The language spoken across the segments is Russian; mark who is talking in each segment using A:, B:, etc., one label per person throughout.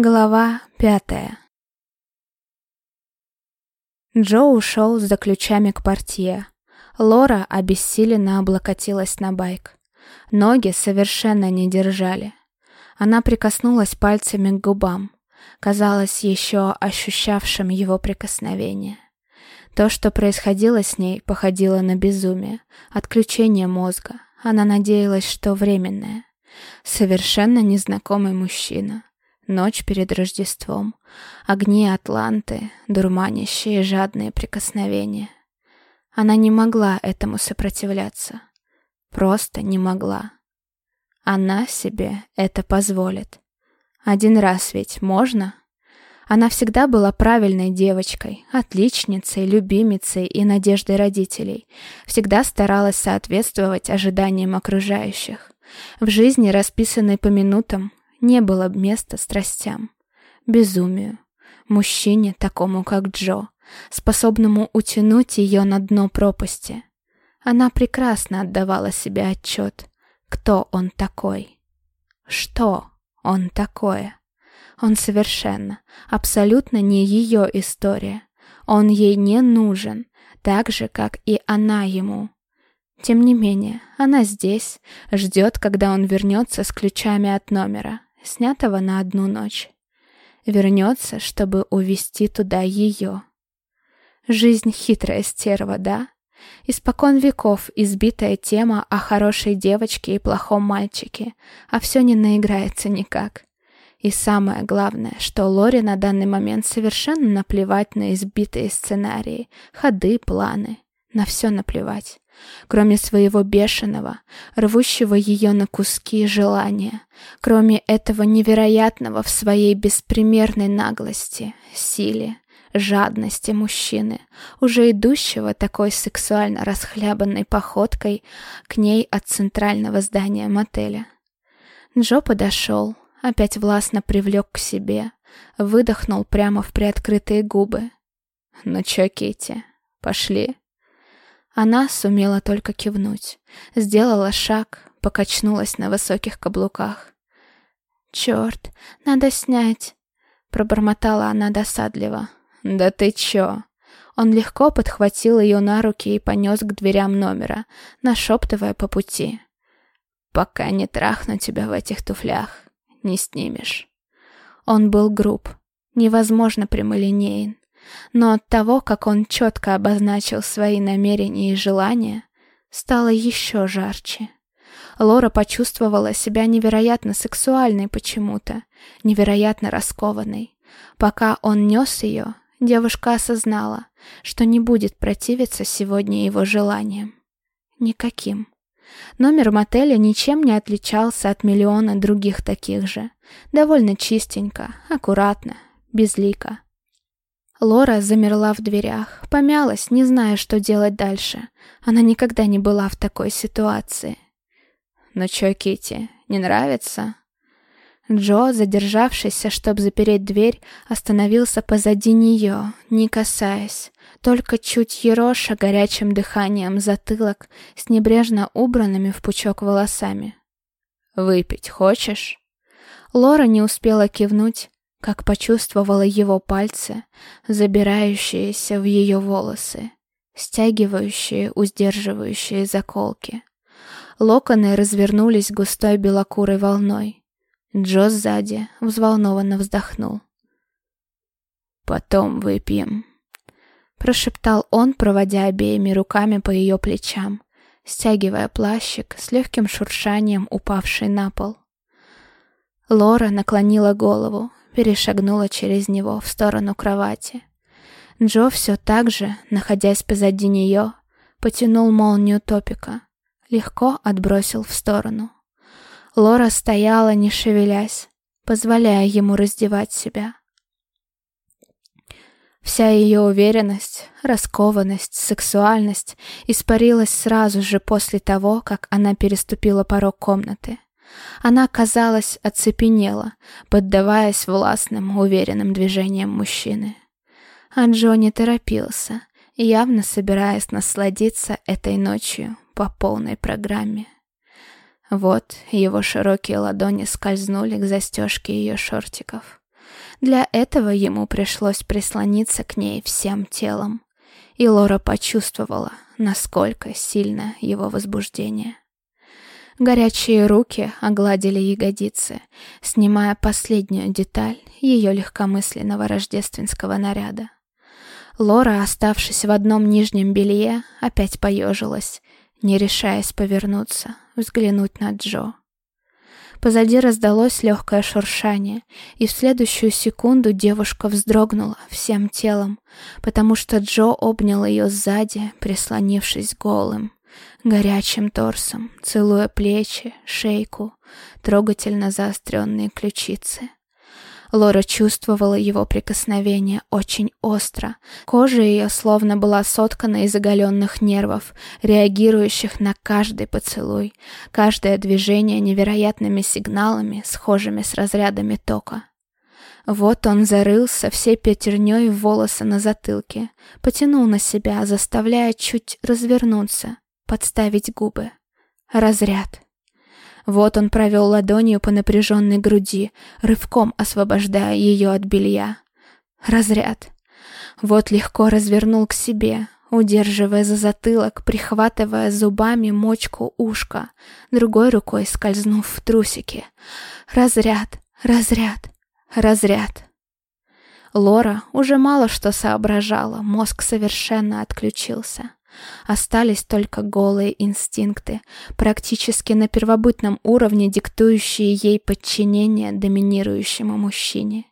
A: Глава пятая Джо ушел за ключами к портье. Лора обессиленно облокотилась на байк. Ноги совершенно не держали. Она прикоснулась пальцами к губам, казалось еще ощущавшим его прикосновение. То, что происходило с ней, походило на безумие, отключение мозга. Она надеялась, что временное. Совершенно незнакомый мужчина. Ночь перед Рождеством. Огни Атланты, дурманящие жадные прикосновения. Она не могла этому сопротивляться. Просто не могла. Она себе это позволит. Один раз ведь можно? Она всегда была правильной девочкой, отличницей, любимицей и надеждой родителей. Всегда старалась соответствовать ожиданиям окружающих. В жизни, расписанной по минутам, не было места страстям, безумию, мужчине, такому как Джо, способному утянуть ее на дно пропасти. Она прекрасно отдавала себе отчет, кто он такой, что он такое. Он совершенно, абсолютно не ее история. Он ей не нужен, так же, как и она ему. Тем не менее, она здесь, ждет, когда он вернется с ключами от номера снятого на одну ночь. Вернется, чтобы увести туда ее. Жизнь хитрая стерва, да? Испокон веков избитая тема о хорошей девочке и плохом мальчике, а все не наиграется никак. И самое главное, что Лори на данный момент совершенно наплевать на избитые сценарии, ходы, планы. На все наплевать кроме своего бешеного, рвущего ее на куски желания, кроме этого невероятного в своей беспримерной наглости, силе, жадности мужчины, уже идущего такой сексуально расхлябанной походкой к ней от центрального здания мотеля. Джо подошел, опять властно привлек к себе, выдохнул прямо в приоткрытые губы. «Ну чё, Китти, пошли?» Она сумела только кивнуть. Сделала шаг, покачнулась на высоких каблуках. «Черт, надо снять!» Пробормотала она досадливо. «Да ты чё?» Он легко подхватил ее на руки и понес к дверям номера, нашептывая по пути. «Пока не трахну тебя в этих туфлях, не снимешь». Он был груб, невозможно прямолинеен но от того, как он четко обозначил свои намерения и желания, стало еще жарче. Лора почувствовала себя невероятно сексуальной почему-то, невероятно раскованной. Пока он нес ее, девушка осознала, что не будет противиться сегодня его желаниям. Никаким. Номер мотеля ничем не отличался от миллиона других таких же. Довольно чистенько, аккуратно, безлико. Лора замерла в дверях, помялась, не зная, что делать дальше. Она никогда не была в такой ситуации. «Ну чё, Кити, не нравится?» Джо, задержавшийся, чтобы запереть дверь, остановился позади нее, не касаясь, только чуть ероша горячим дыханием затылок с небрежно убранными в пучок волосами. «Выпить хочешь?» Лора не успела кивнуть, как почувствовала его пальцы, забирающиеся в ее волосы, стягивающие, удерживающие заколки. Локоны развернулись густой белокурой волной. Джо сзади взволнованно вздохнул. «Потом выпьем», — прошептал он, проводя обеими руками по ее плечам, стягивая плащик с легким шуршанием, упавший на пол. Лора наклонила голову, перешагнула через него в сторону кровати. Джо все так же, находясь позади нее, потянул молнию топика, легко отбросил в сторону. Лора стояла, не шевелясь, позволяя ему раздевать себя. Вся ее уверенность, раскованность, сексуальность испарилась сразу же после того, как она переступила порог комнаты. Она, казалось, оцепенела, поддаваясь властным, уверенным движениям мужчины. А Джонни торопился, явно собираясь насладиться этой ночью по полной программе. Вот его широкие ладони скользнули к застежке ее шортиков. Для этого ему пришлось прислониться к ней всем телом. И Лора почувствовала, насколько сильно его возбуждение. Горячие руки огладили ягодицы, снимая последнюю деталь ее легкомысленного рождественского наряда. Лора, оставшись в одном нижнем белье, опять поежилась, не решаясь повернуться, взглянуть на Джо. Позади раздалось легкое шуршание, и в следующую секунду девушка вздрогнула всем телом, потому что Джо обнял ее сзади, прислонившись голым, горячим торсом, целуя плечи, шейку, трогательно заостренные ключицы. Лора чувствовала его прикосновение очень остро. Кожа ее словно была соткана из оголенных нервов, реагирующих на каждый поцелуй, каждое движение невероятными сигналами, схожими с разрядами тока. Вот он зарылся всей пятерней в волосы на затылке, потянул на себя, заставляя чуть развернуться, подставить губы. Разряд. Вот он провел ладонью по напряженной груди, рывком освобождая ее от белья. Разряд. Вот легко развернул к себе, удерживая за затылок, прихватывая зубами мочку ушка, другой рукой скользнув в трусики. Разряд, разряд, разряд. Лора уже мало что соображала, мозг совершенно отключился. Остались только голые инстинкты, практически на первобытном уровне диктующие ей подчинение доминирующему мужчине.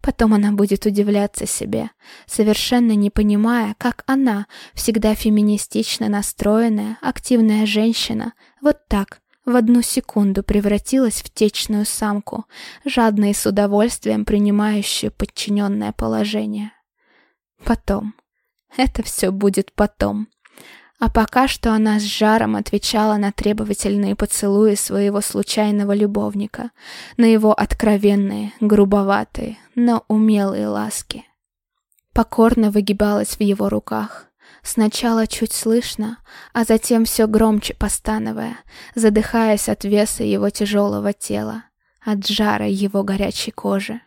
A: Потом она будет удивляться себе, совершенно не понимая, как она, всегда феминистично настроенная, активная женщина, вот так, в одну секунду превратилась в течную самку, жадно и с удовольствием принимающую подчиненное положение. Потом. Это все будет потом. А пока что она с жаром отвечала на требовательные поцелуи своего случайного любовника, на его откровенные, грубоватые, но умелые ласки. Покорно выгибалась в его руках, сначала чуть слышно, а затем все громче постановая, задыхаясь от веса его тяжелого тела, от жара его горячей кожи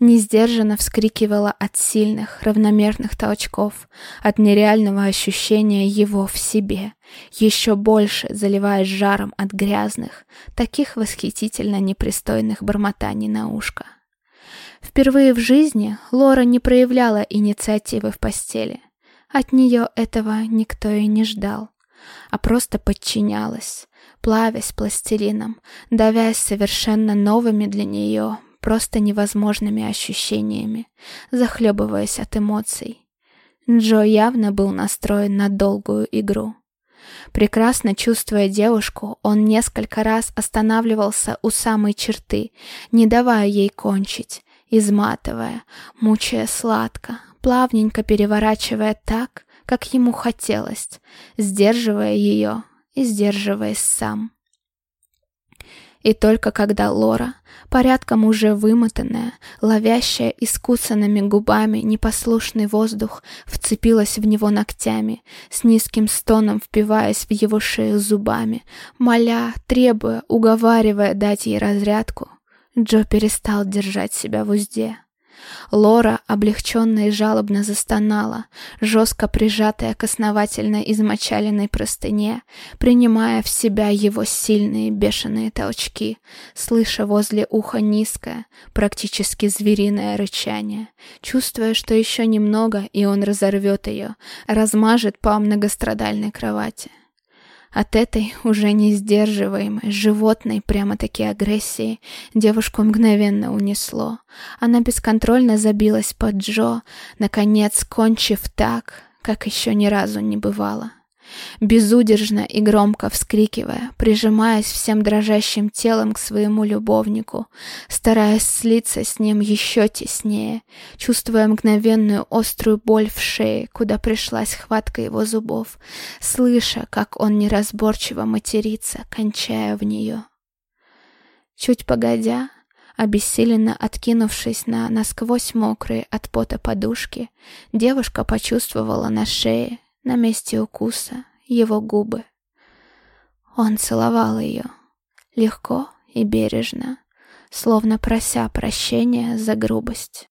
A: несдержанно вскрикивала от сильных, равномерных толчков, от нереального ощущения его в себе, еще больше заливаясь жаром от грязных, таких восхитительно непристойных бормотаний на ушко. Впервые в жизни Лора не проявляла инициативы в постели. От нее этого никто и не ждал, а просто подчинялась, плавясь пластилином, давясь совершенно новыми для нее просто невозможными ощущениями, захлебываясь от эмоций. Джо явно был настроен на долгую игру. Прекрасно чувствуя девушку, он несколько раз останавливался у самой черты, не давая ей кончить, изматывая, мучая сладко, плавненько переворачивая так, как ему хотелось, сдерживая ее и сдерживаясь сам. И только когда Лора, порядком уже вымотанная, ловящая искусанными губами непослушный воздух, вцепилась в него ногтями, с низким стоном впиваясь в его шею зубами, моля, требуя, уговаривая дать ей разрядку, Джо перестал держать себя в узде. Лора облегченно и жалобно застонала, жестко прижатая к основательно измочаленной простыне, принимая в себя его сильные бешеные толчки, слыша возле уха низкое, практически звериное рычание, чувствуя, что еще немного, и он разорвет ее, размажет по многострадальной кровати. От этой уже не сдерживаемой, животной прямо-таки агрессии девушку мгновенно унесло. Она бесконтрольно забилась под Джо, наконец кончив так, как еще ни разу не бывало безудержно и громко вскрикивая, прижимаясь всем дрожащим телом к своему любовнику, стараясь слиться с ним еще теснее, чувствуя мгновенную острую боль в шее, куда пришлась хватка его зубов, слыша, как он неразборчиво матерится, кончая в нее. Чуть погодя, Обессиленно откинувшись на насквозь мокрые от пота подушки, девушка почувствовала на шее на месте укуса его губы. Он целовал ее, легко и бережно, словно прося прощения за грубость.